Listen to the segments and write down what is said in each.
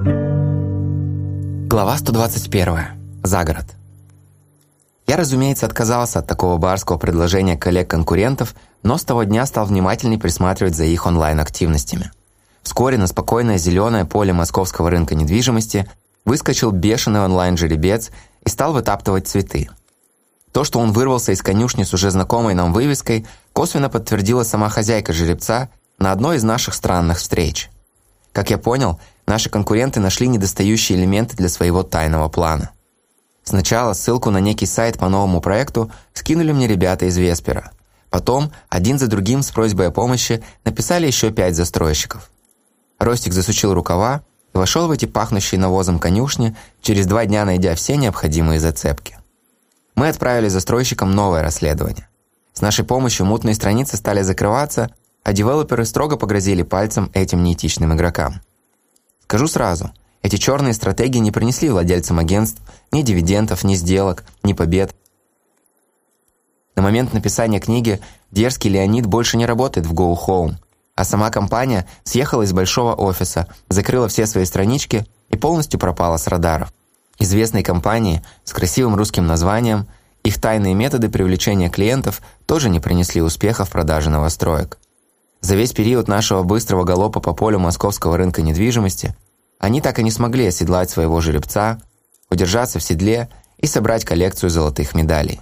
Глава 121. Загород. Я, разумеется, отказался от такого барского предложения коллег-конкурентов, но с того дня стал внимательней присматривать за их онлайн-активностями. Вскоре на спокойное зеленое поле московского рынка недвижимости выскочил бешеный онлайн-жеребец и стал вытаптывать цветы. То, что он вырвался из конюшни с уже знакомой нам вывеской, косвенно подтвердила сама хозяйка жеребца на одной из наших странных встреч. Как я понял, наши конкуренты нашли недостающие элементы для своего тайного плана. Сначала ссылку на некий сайт по новому проекту скинули мне ребята из Веспера. Потом, один за другим с просьбой о помощи, написали еще пять застройщиков. Ростик засучил рукава и вошел в эти пахнущие навозом конюшни, через два дня найдя все необходимые зацепки. Мы отправили застройщикам новое расследование. С нашей помощью мутные страницы стали закрываться, а девелоперы строго погрозили пальцем этим неэтичным игрокам. Скажу сразу – эти черные стратегии не принесли владельцам агентств ни дивидендов, ни сделок, ни побед. На момент написания книги дерзкий Леонид больше не работает в Go Home, а сама компания съехала из большого офиса, закрыла все свои странички и полностью пропала с радаров. Известной компании с красивым русским названием их тайные методы привлечения клиентов тоже не принесли успеха в продаже новостроек. За весь период нашего быстрого галопа по полю московского рынка недвижимости – они так и не смогли оседлать своего жеребца, удержаться в седле и собрать коллекцию золотых медалей.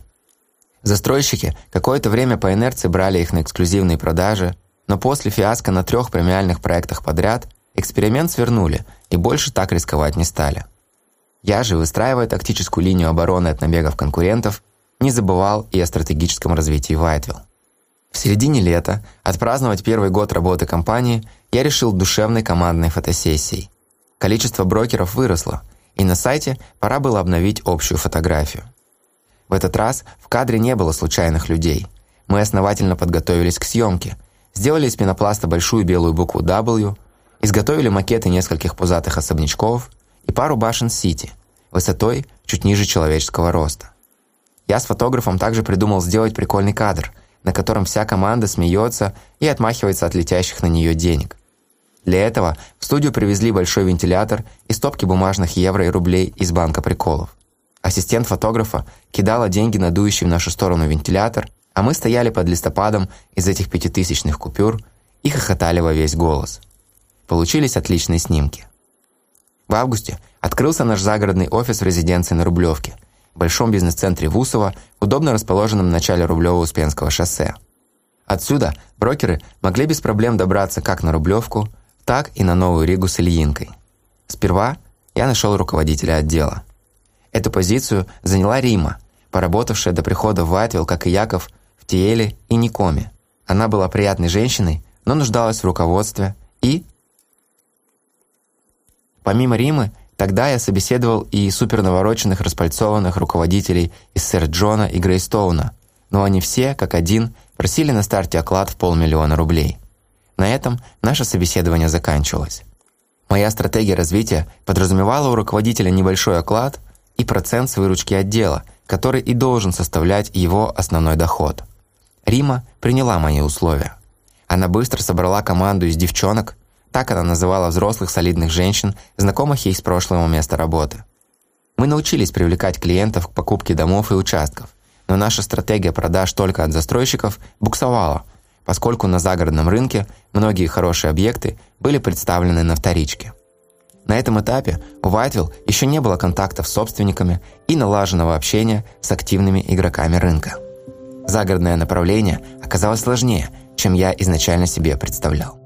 Застройщики какое-то время по инерции брали их на эксклюзивные продажи, но после фиаско на трех премиальных проектах подряд эксперимент свернули и больше так рисковать не стали. Я же, выстраивая тактическую линию обороны от набегов конкурентов, не забывал и о стратегическом развитии Вайтвилл. В середине лета отпраздновать первый год работы компании я решил душевной командной фотосессией. Количество брокеров выросло, и на сайте пора было обновить общую фотографию. В этот раз в кадре не было случайных людей. Мы основательно подготовились к съемке, сделали из пенопласта большую белую букву W, изготовили макеты нескольких пузатых особнячков и пару башен Сити, высотой чуть ниже человеческого роста. Я с фотографом также придумал сделать прикольный кадр, на котором вся команда смеется и отмахивается от летящих на нее денег – для этого в студию привезли большой вентилятор и стопки бумажных евро и рублей из банка приколов. Ассистент фотографа кидала деньги на дующий в нашу сторону вентилятор, а мы стояли под листопадом из этих пятитысячных купюр и хохотали во весь голос. Получились отличные снимки. В августе открылся наш загородный офис в резиденции на Рублевке, большом бизнес-центре Вусово, удобно расположенном в начале Рублево-Успенского шоссе. Отсюда брокеры могли без проблем добраться как на Рублевку, так и на Новую Ригу с Ильинкой. Сперва я нашел руководителя отдела. Эту позицию заняла Рима, поработавшая до прихода в Вайтвилл, как и Яков, в Тиеле и Никоме. Она была приятной женщиной, но нуждалась в руководстве и... Помимо Римы, тогда я собеседовал и супернавороченных распальцованных руководителей из Сэр Джона и Грейстоуна, но они все, как один, просили на старте оклад в полмиллиона рублей. На этом наше собеседование заканчивалось. Моя стратегия развития подразумевала у руководителя небольшой оклад и процент с выручки отдела, который и должен составлять его основной доход. Рима приняла мои условия. Она быстро собрала команду из девчонок, так она называла взрослых солидных женщин, знакомых ей с прошлого места работы. Мы научились привлекать клиентов к покупке домов и участков, но наша стратегия продаж только от застройщиков буксовала – поскольку на загородном рынке многие хорошие объекты были представлены на вторичке. На этом этапе у Whiteville еще не было контактов с собственниками и налаженного общения с активными игроками рынка. Загородное направление оказалось сложнее, чем я изначально себе представлял.